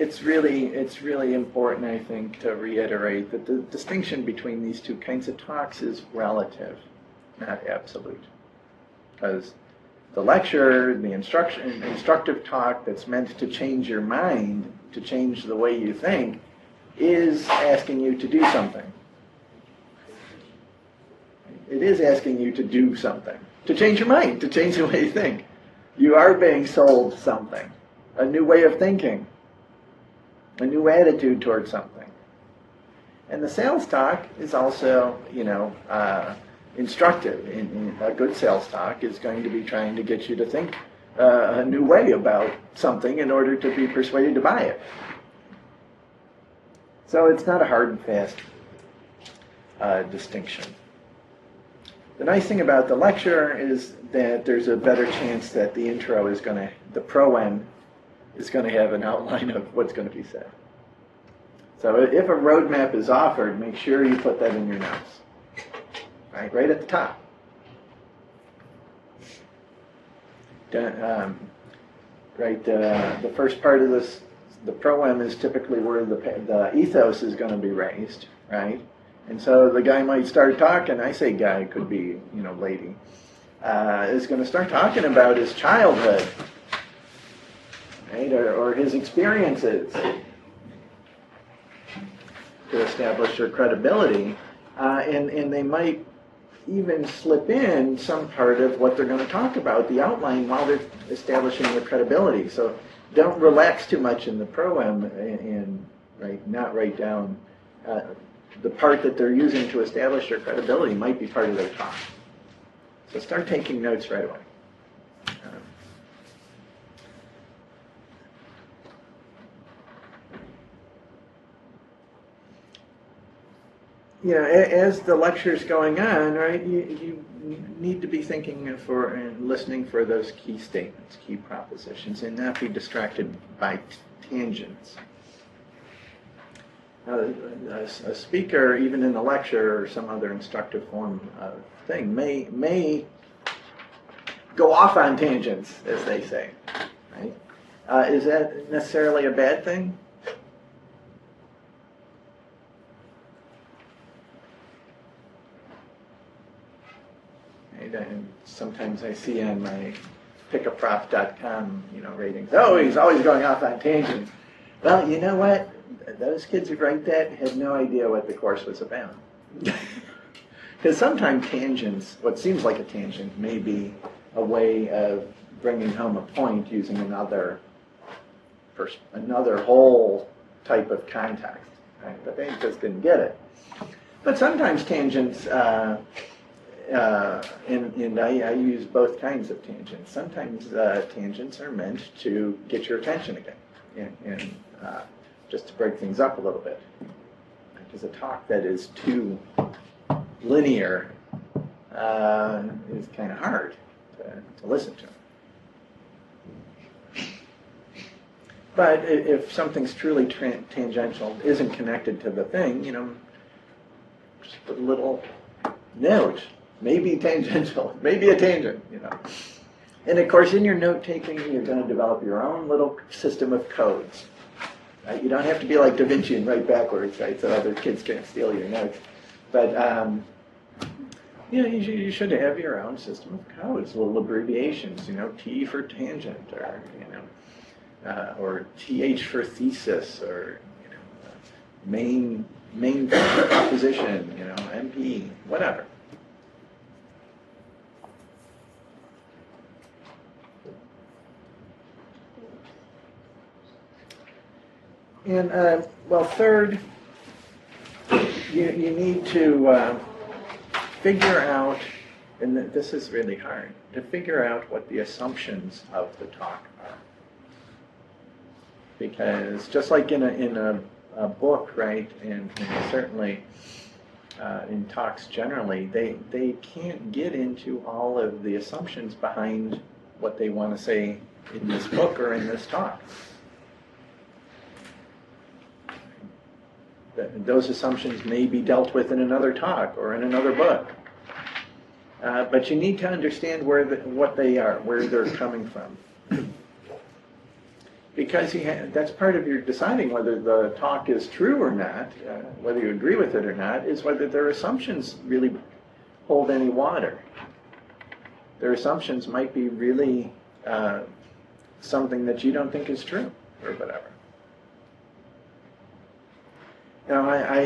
Speaker 1: It's really, it's really important, I think, to reiterate that the distinction between these two kinds of talks is relative, not absolute. Because the lecture, the instruction, instructive talk that's meant to change your mind, to change the way you think, is asking you to do something. It is asking you to do something, to change your mind, to change the way you think. You are being sold something, a new way of thinking, a new attitude towards something. And the sales talk is also, you know, uh, instructive. In, in a good sales talk is going to be trying to get you to think uh, a new way about something in order to be persuaded to buy it. So it's not a hard and fast uh, distinction. The nice thing about the lecture is that there's a better chance that the intro is going to, the proem is going to have an outline of what's going to be said. So if a roadmap is offered, make sure you put that in your notes right, right at the top. Um, right? Uh, the first part of this, the proem is typically where the, the ethos is going to be raised, right? And so the guy might start talking. I say guy, could be you know lady. Uh, is going to start talking about his childhood, right, or, or his experiences to establish their credibility, uh, and and they might even slip in some part of what they're going to talk about, the outline, while they're establishing their credibility. So don't relax too much in the proem and, and right, not write down uh, the part that they're using to establish their credibility might be part of their talk. So start taking notes right away. Um, you know, as the lecture's going on, right, you, you need to be thinking for and listening for those key statements, key propositions, and not be distracted by tangents. Uh, a, a speaker, even in a lecture or some other instructive form of thing, may may go off on tangents, as they say. Right? Uh, is that necessarily a bad thing? And sometimes I see on my pickaprof.com, you know, ratings, oh, he's always going off on tangents. Well, you know what? Those kids who write that had no idea what the course was about. Because sometimes tangents, what seems like a tangent, may be a way of bringing home a point using another, pers- another whole type of context. Right? But they just didn't get it. But sometimes tangents, uh, uh, and, and I, I use both kinds of tangents. Sometimes uh, tangents are meant to get your attention again, and, and uh, just to break things up a little bit. Because a talk that is too linear uh, is kind of hard to, to listen to. But if something's truly tran tangential, isn't connected to the thing, you know, just a little note, maybe tangential, maybe a tangent, you know. And of course, in your note taking, you're going to develop your own little system of codes. Right? You don't have to be like Da Vinci and write backwards, right? So other kids can't steal your notes. But um, you know, you should, you should have your own system of codes, little abbreviations. You know, T for tangent, or you know, uh, or TH for thesis, or you know, main main proposition. You know, MP, whatever. And uh, well, third, you, you need to uh, figure out, and this is really hard, to figure out what the assumptions of the talk are. Because just like in a, in a, a book, right, and, and certainly uh, in talks generally, they, they can't get into all of the assumptions behind what they want to say in this book or in this talk. Those assumptions may be dealt with in another talk or in another book. Uh, but you need to understand where the, what they are, where they're coming from. Because ha- that's part of your deciding whether the talk is true or not, uh, whether you agree with it or not, is whether their assumptions really hold any water. Their assumptions might be really uh, something that you don't think is true or whatever. Know, I, I,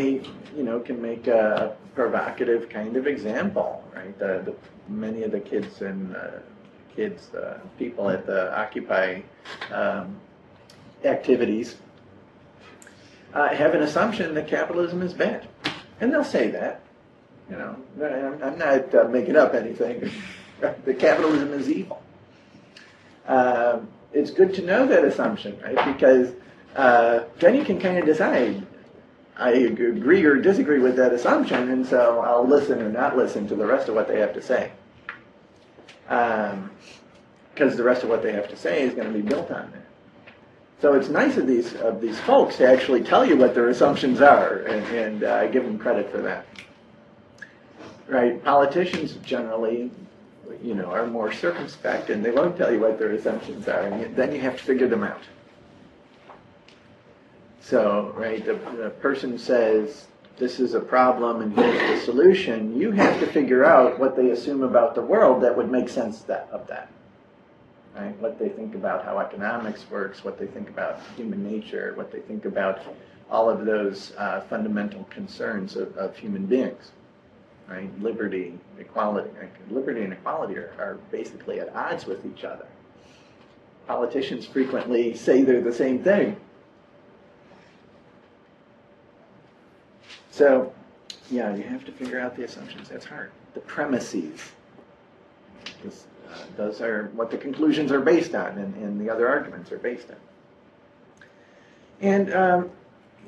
Speaker 1: you know, can make a provocative kind of example, right? The, the many of the kids and uh, kids, uh, people at the Occupy um, activities uh, have an assumption that capitalism is bad, and they'll say that. You know, I'm, I'm not uh, making up anything. the capitalism is evil. Um, it's good to know that assumption, right? Because uh, then you can kind of decide I agree or disagree with that assumption, and so I'll listen or not listen to the rest of what they have to say. Because the rest of what they have to say is going to be built on that. So it's nice of these of these folks to actually tell you what their assumptions are, and, and uh, give them credit for that. Right? Politicians generally you know, are more circumspect and they won't tell you what their assumptions are, and then you have to figure them out. So, right, the, the person says, this is a problem and here's the solution, you have to figure out what they assume about the world that would make sense that, of that. Right, what they think about how economics works, what they think about human nature, what they think about all of those uh, fundamental concerns of, of human beings right? Liberty, equality. Like, Liberty and equality are, are basically at odds with each other. Politicians frequently say they're the same thing. So, yeah, you have to figure out the assumptions. That's hard. The premises. This, uh, those are what the conclusions are based on, and, and the other arguments are based on. And, um,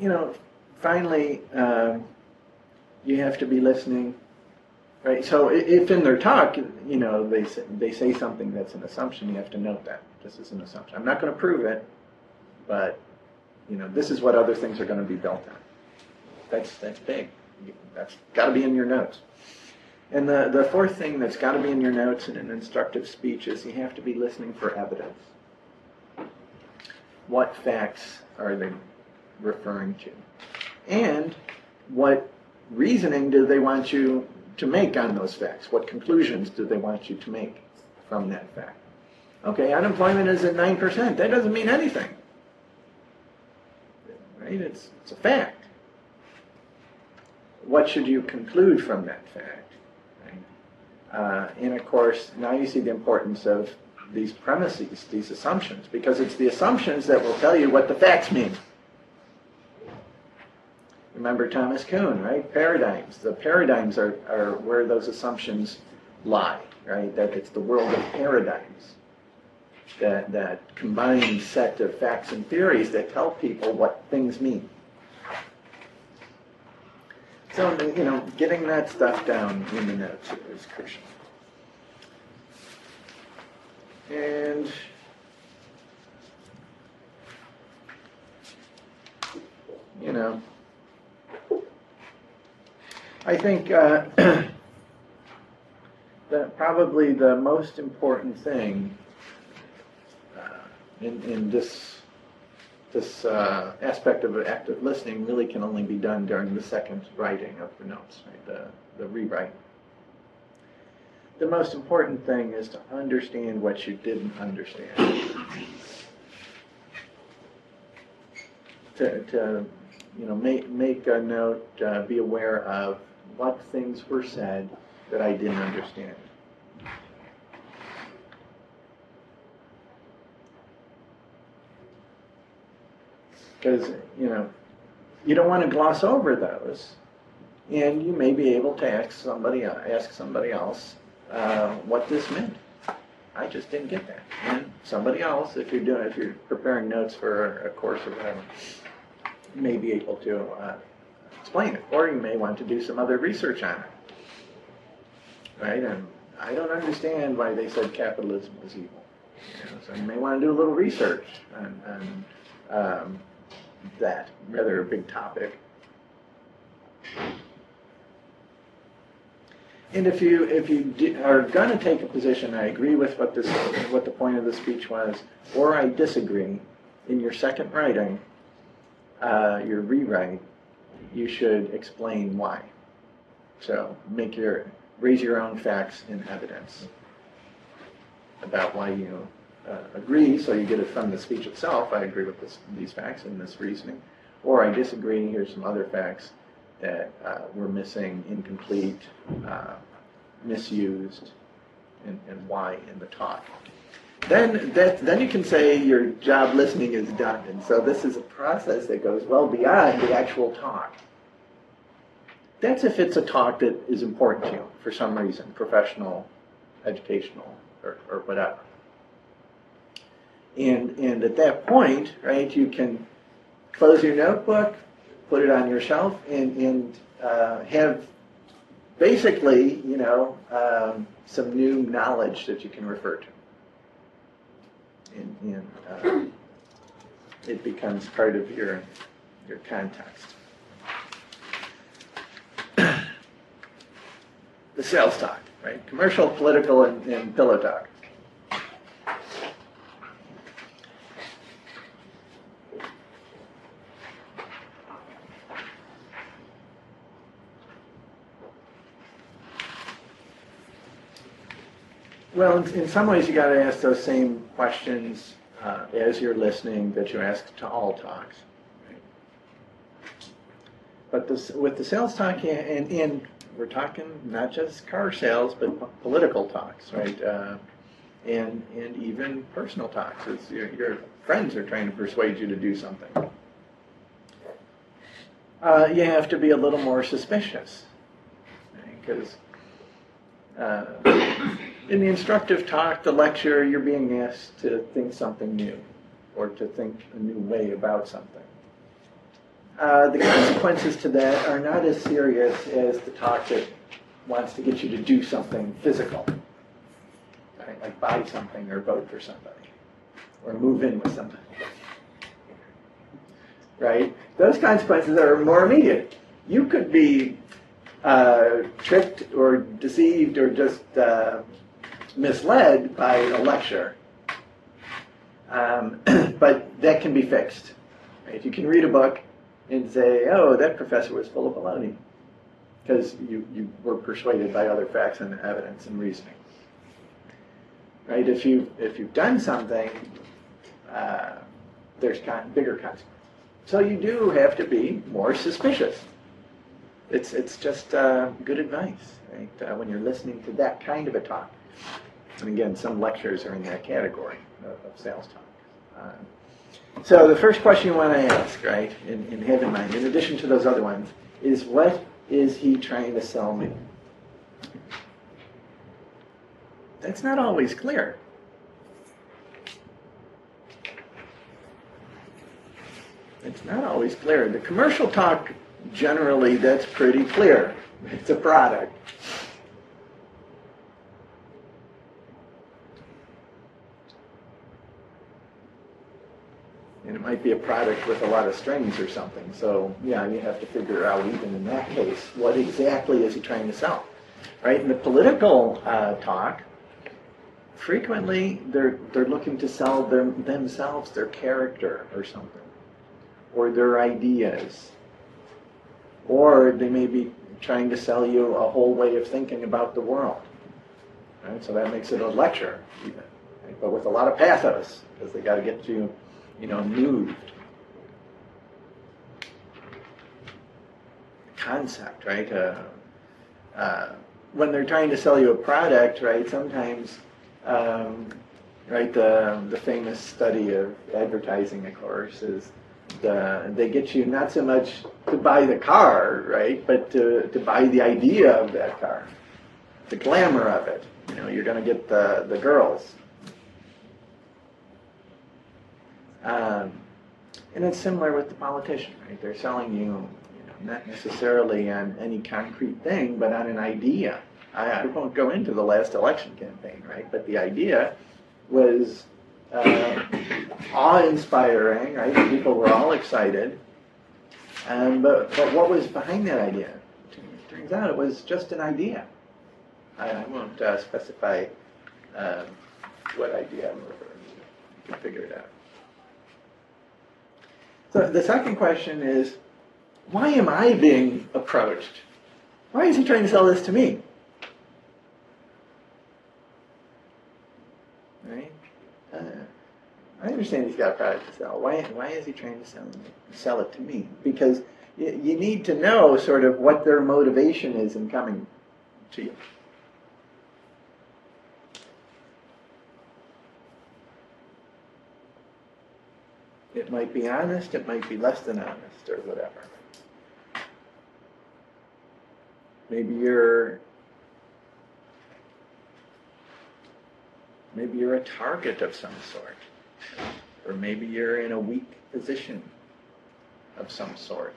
Speaker 1: you know, finally, um, you have to be listening Right, so if in their talk, you know, they say, they say something that's an assumption, you have to note that this is an assumption. I'm not going to prove it, but you know, this is what other things are going to be built on. That's that's big. That's got to be in your notes. And the the fourth thing that's got to be in your notes in an instructive speech is you have to be listening for evidence. What facts are they referring to, and what reasoning do they want you to make on those facts? What conclusions do they want you to make from that fact? Okay, unemployment is at 9%. That doesn't mean anything. Right? It's, it's a fact. What should you conclude from that fact? Right? Uh, and of course, now you see the importance of these premises, these assumptions, because it's the assumptions that will tell you what the facts mean. Remember Thomas Kuhn, right? Paradigms. The paradigms are, are where those assumptions lie, right? That it's the world of paradigms. That, that combined set of facts and theories that tell people what things mean. So, you know, getting that stuff down in the notes is crucial. And you know, I think uh, that probably the most important thing uh, in, in this this uh, aspect of active listening really can only be done during the second writing of the notes, right? The the rewrite. The most important thing is to understand what you didn't understand. To, to you know, make, make a note, uh, be aware of what things were said that I didn't understand. Because, you know, you don't want to gloss over those. And you may be able to ask somebody, ask somebody else uh, what this meant. I just didn't get that. And somebody else, if you're doing, if you're preparing notes for a course or whatever, may be able to uh, explain it, or you may want to do some other research on it. Right? And I don't understand why they said capitalism was evil. You know, so you may want to do a little research on, on um, that rather big topic. And if you if you are going to take a position, I agree with what this what the point of the speech was, or I disagree. In your second writing, uh, your rewrite, you should explain why. So make your raise your own facts and evidence about why you uh, agree. So you get it from the speech itself. I agree with this, these facts and this reasoning, or I disagree. Here's some other facts that uh, were missing, incomplete, uh, misused, and, and why in the talk. Then, that, then you can say your job listening is done. And so this is a process that goes well beyond the actual talk. That's if it's a talk that is important to you for some reason, professional, educational, or, or whatever. And, and at that point, right, you can close your notebook, put it on your shelf, and, and uh, have basically, you know, um, some new knowledge that you can refer to. And, and uh, it becomes part of your, your context. the sales talk, right? Commercial, political, and, and pillow talk. Well, in, in some ways, you got to ask those same questions uh, as you're listening that you ask to all talks. right? But this, with the sales talk, and, and we're talking not just car sales, but po- political talks, right? Uh, and and even personal talks. It's your, your friends are trying to persuade you to do something. Uh, you have to be a little more suspicious, because. Uh, in the instructive talk, the lecture, you're being asked to think something new or to think a new way about something. Uh, the consequences to that are not as serious as the talk that wants to get you to do something physical, right? like buy something or vote for somebody or move in with somebody. Right? Those consequences are more immediate. You could be uh, tricked or deceived or just uh, misled by a lecture. Um, but that can be fixed. Right? You can read a book and say, oh, that professor was full of baloney. Because you, you were persuaded by other facts and evidence and reasoning. Right? If, you, if you've done something, uh, there's con- bigger consequences. So you do have to be more suspicious. It's, it's just uh, good advice, right? Uh, when you're listening to that kind of a talk. And again, some lectures are in that category of, of sales talk. Uh, so the first question you want to ask, right, and, and have in mind, in addition to those other ones, is what is he trying to sell me? That's not always clear. It's not always clear. The commercial talk, generally, that's pretty clear. It's a product. Might be a product with a lot of strings or something. So, yeah, you have to figure out, even in that case, what exactly is he trying to sell? Right? In the political uh, talk, frequently they're, they're looking to sell their, themselves, their character or something, or their ideas. Or they may be trying to sell you a whole way of thinking about the world. Right? So that makes it a lecture, even, right? but with a lot of pathos, because they got to get you you know, moved. Concept, right? Uh, uh, when they're trying to sell you a product, right? Sometimes, um, right? The the famous study of advertising, of course, is the, they get you not so much to buy the car, right? But to to buy the idea of that car, the glamour of it. You know, you're going to get the the girls, Um, and it's similar with the politician, right? They're selling you, you know, not necessarily on any concrete thing, but on an idea. I, I won't go into the last election campaign, right? But the idea was uh, awe-inspiring, right? People were all excited. Um, but, but what was behind that idea? It turns out it was just an idea. I, I won't uh, specify um, what idea I'm referring to. You can figure it out. So the second question is, why am I being approached? Why is he trying to sell this to me? Right? Uh, I understand he's got a product to sell. Why, why is he trying to sell, sell it to me? Because you, you need to know sort of what their motivation is in coming to you. It might be honest, it might be less than honest, or whatever. Maybe you're maybe you're a target of some sort. Or maybe you're in a weak position of some sort.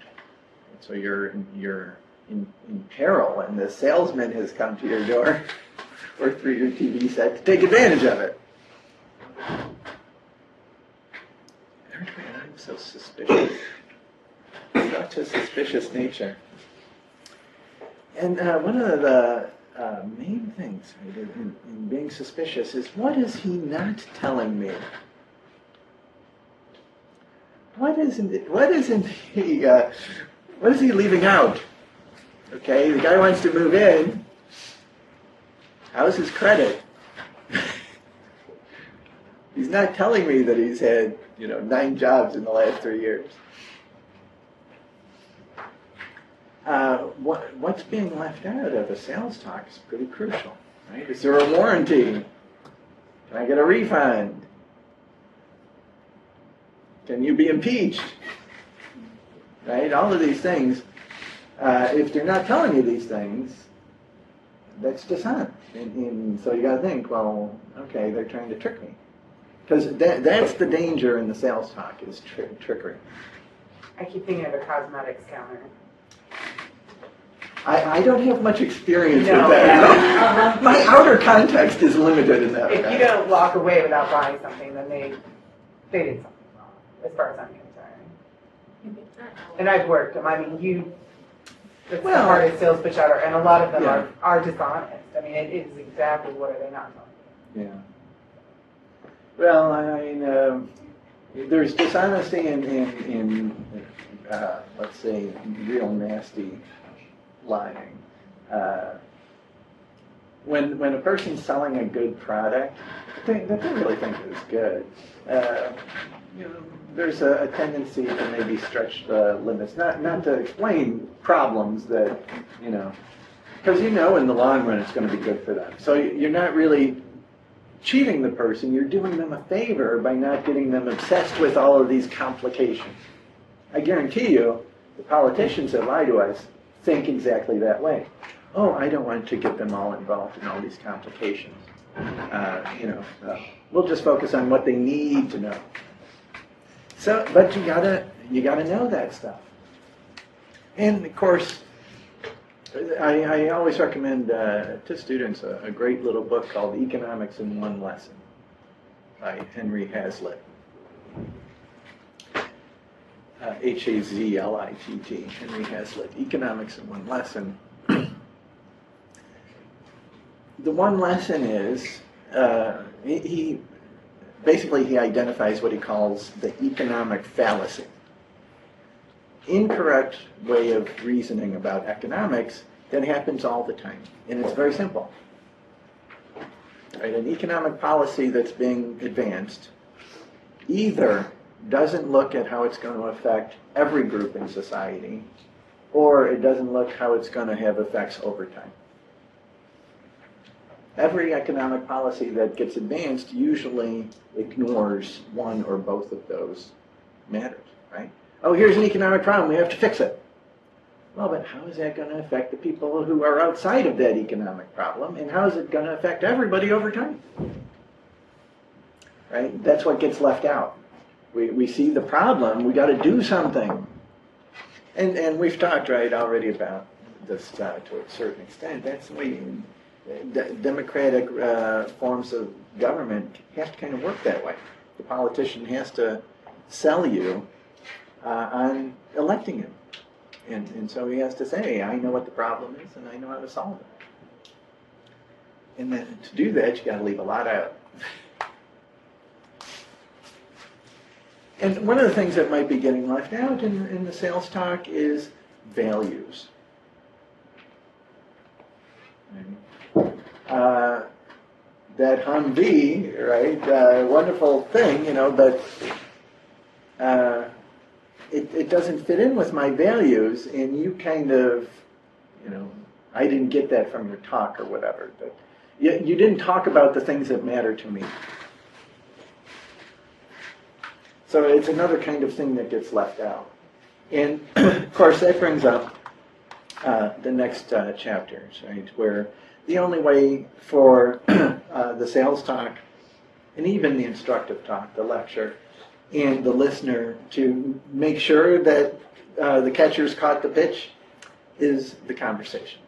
Speaker 1: So you're you're in, in peril and the salesman has come to your door or through your TV set to take advantage of it. I'm so suspicious. Such a suspicious nature. And uh, one of the uh, main things in, in being suspicious is what is he not telling me? What isn't what isn't he uh, what is he leaving out? Okay, the guy wants to move in. How's his credit? he's not telling me that he's had you know nine jobs in the last three years. Uh, what, what's being left out of a sales talk is pretty crucial, right? Is there a warranty? Can I get a refund? Can you be impeached? Right? All of these things. Uh, if they're not telling you these things, that's dishonest. And, and so you got to think, well, okay, they're trying to trick me. Because that, that's the danger in the sales talk is tri- trickery.
Speaker 2: I keep thinking of a cosmetics counter.
Speaker 1: I, I don't have much experience
Speaker 2: No,
Speaker 1: with that.
Speaker 2: yeah.
Speaker 1: My outer context is limited in that
Speaker 2: If you
Speaker 1: regard.
Speaker 2: don't walk away without buying something, then they, they did something wrong, as far as I'm concerned. And I've worked them, I mean, you, it's the
Speaker 1: Well-
Speaker 2: hardest sales pitch ever, and a lot of them
Speaker 1: Yeah.
Speaker 2: are, are dishonest. I mean, it is exactly what are they not telling
Speaker 1: Yeah. Well, I mean, um, there's dishonesty in, in, in uh, let's say, real nasty lying. Uh, when, when a person's selling a good product they, that they really think is good, uh, you know, there's a, a tendency to maybe stretch the limits, not, not to explain problems that, you know, because you know in the long run it's going to be good for them. So you're not really cheating the person, you're doing them a favor by not getting them obsessed with all of these complications. I guarantee you, the politicians that lie to us think exactly that way. Oh, I don't want to get them all involved in all these complications. Uh, you know, uh, we'll just focus on what they need to know. So, but you gotta, you gotta know that stuff. And of course, I, I always recommend uh, to students a, a great little book called Economics in One Lesson by Henry Hazlitt. Uh, H A Z L I T T, Henry Hazlitt, Economics in One Lesson. the one lesson is uh, he, he basically he identifies what he calls the economic fallacy incorrect way of reasoning about economics that happens all the time. And it's very simple. Right? An economic policy that's being advanced either doesn't look at how it's going to affect every group in society, or it doesn't look how it's going to have effects over time. Every economic policy that gets advanced usually ignores one or both of those matters, right? Oh, here's an economic problem, we have to fix it. Well, but how is that going to affect the people who are outside of that economic problem, and how is it going to affect everybody over time? Right? That's what gets left out. We, we see the problem, we got to do something. And, and we've talked, right, already about this uh, to a certain extent. That's the way democratic uh, forms of government have to kind of work that way. The politician has to sell you uh, on electing him. And, and so he has to say, I know what the problem is and I know how to solve it. And then to do that, you got to leave a lot out. And one of the things that might be getting left out in, in the sales talk is values. Uh, that Humvee, right, uh, wonderful thing, you know, but uh, it, it doesn't fit in with my values, and you kind of, you know, I didn't get that from your talk or whatever. But you, you didn't talk about the things that matter to me. So it's another kind of thing that gets left out. And of course, that brings up uh, the next uh, chapters, right, where the only way for uh, the sales talk and even the instructive talk, the lecture, and the listener to make sure that uh, the catcher's caught the pitch is the conversation.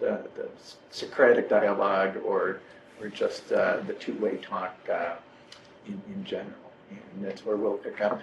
Speaker 1: The, the Socratic dialogue or, or just uh, the two way talk uh, in, in general. And that's where we'll pick up